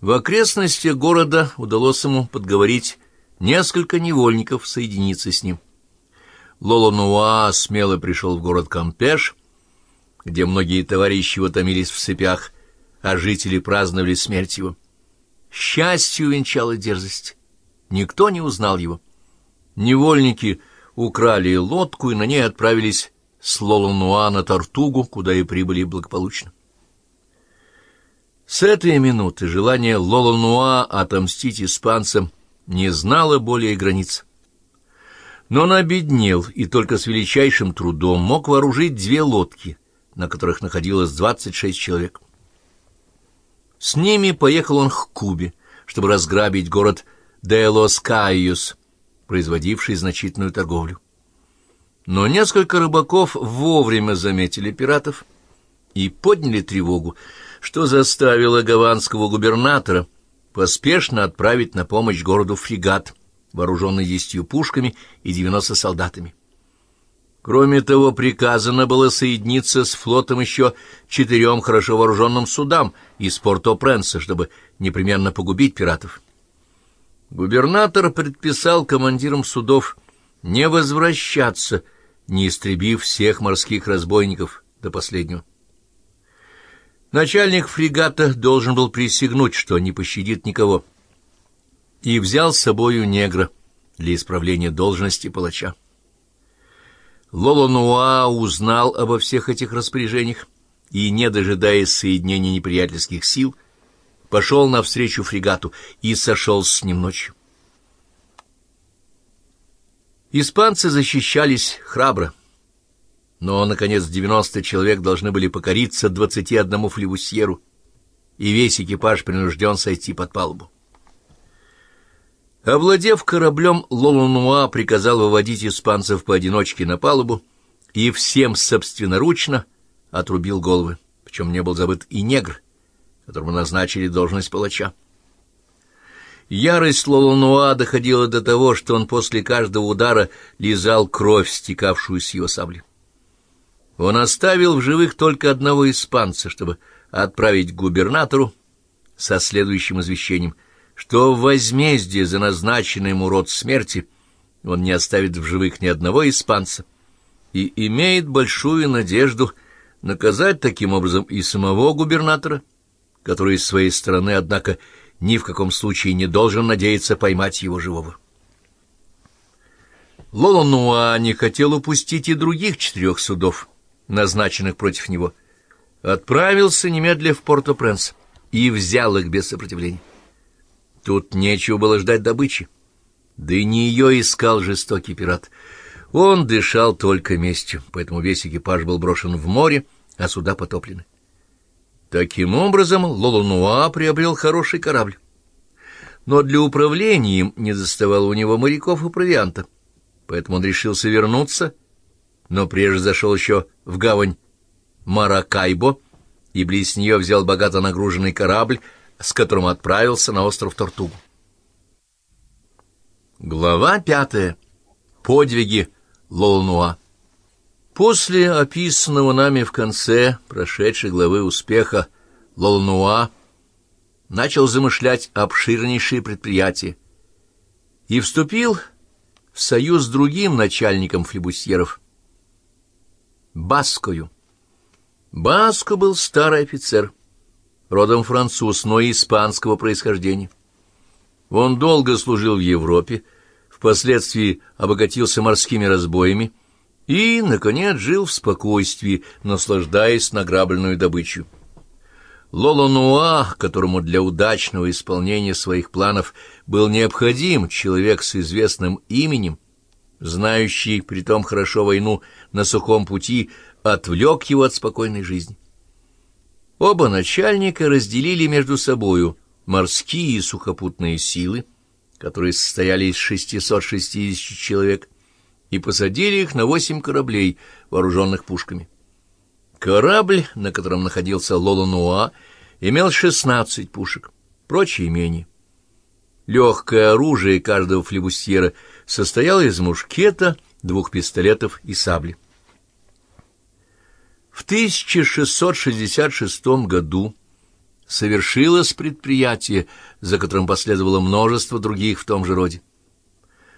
В окрестностях города удалось ему подговорить несколько невольников соединиться с ним. Лоло Нуа смело пришел в город Кампеш, где многие товарищи его томились в цепях, а жители праздновали смерть его. Счастью венчала дерзость. Никто не узнал его. Невольники украли лодку и на ней отправились с Лоло-Нуа на Тартугу, куда и прибыли благополучно. С этой минуты желание Лоло-Нуа отомстить испанцам не знало более границ. Но он обеднел и только с величайшим трудом мог вооружить две лодки, на которых находилось 26 человек. С ними поехал он к Кубе, чтобы разграбить город Делос-Кайюс, производивший значительную торговлю. Но несколько рыбаков вовремя заметили пиратов и подняли тревогу, что заставило гаванского губернатора поспешно отправить на помощь городу фрегат, вооруженный десятью пушками и девяносто солдатами. Кроме того, приказано было соединиться с флотом еще четырем хорошо вооруженным судам из Порто-Пренса, чтобы непременно погубить пиратов. Губернатор предписал командирам судов не возвращаться, не истребив всех морских разбойников до последнего. Начальник фрегата должен был присягнуть, что не пощадит никого, и взял с собою негра для исправления должности палача. Лоло Нуа узнал обо всех этих распоряжениях и, не дожидаясь соединения неприятельских сил, пошел навстречу фрегату и сошел с ним ночью. Испанцы защищались храбро, но, наконец, девяносто человек должны были покориться двадцати одному флевусьеру, и весь экипаж принужден сойти под палубу. Овладев кораблем, Лолунуа приказал выводить испанцев поодиночке на палубу и всем собственноручно отрубил головы, причем не был забыт и негр, которому назначили должность палача. Ярость Лолунуа доходила до того, что он после каждого удара лизал кровь, стекавшую с его сабли. Он оставил в живых только одного испанца, чтобы отправить губернатору со следующим извещением, что в возмездие за назначенный ему род смерти он не оставит в живых ни одного испанца и имеет большую надежду наказать таким образом и самого губернатора, который с своей стороны, однако, ни в каком случае не должен надеяться поймать его живого. Лолонуа не хотел упустить и других четырех судов — назначенных против него, отправился немедля в Порто-Пренс и взял их без сопротивления. Тут нечего было ждать добычи. Да и не ее искал жестокий пират. Он дышал только местью, поэтому весь экипаж был брошен в море, а суда потоплены. Таким образом, Лолунуа приобрел хороший корабль. Но для управления им не доставало у него моряков и провианта, поэтому он решился вернуться но прежде зашел еще в гавань Маракайбо и близ нее взял богато нагруженный корабль, с которым отправился на остров Тортугу. Глава пятая. Подвиги Лолнуа. После описанного нами в конце прошедшей главы успеха Лолнуа начал замышлять обширнейшие предприятия и вступил в союз с другим начальником флебусьеров, Баскою. Баско был старый офицер, родом француз, но испанского происхождения. Он долго служил в Европе, впоследствии обогатился морскими разбоями и, наконец, жил в спокойствии, наслаждаясь награбленную добычу. Лоло Нуа, которому для удачного исполнения своих планов был необходим человек с известным именем, знающий притом хорошо войну на сухом пути, отвлек его от спокойной жизни. Оба начальника разделили между собою морские и сухопутные силы, которые состояли из 660 человек, и посадили их на восемь кораблей, вооруженных пушками. Корабль, на котором находился Лоло-Нуа, имел 16 пушек, прочие менее. Легкое оружие каждого флебустьера состояло из мушкета, двух пистолетов и сабли. В 1666 году совершилось предприятие, за которым последовало множество других в том же роде.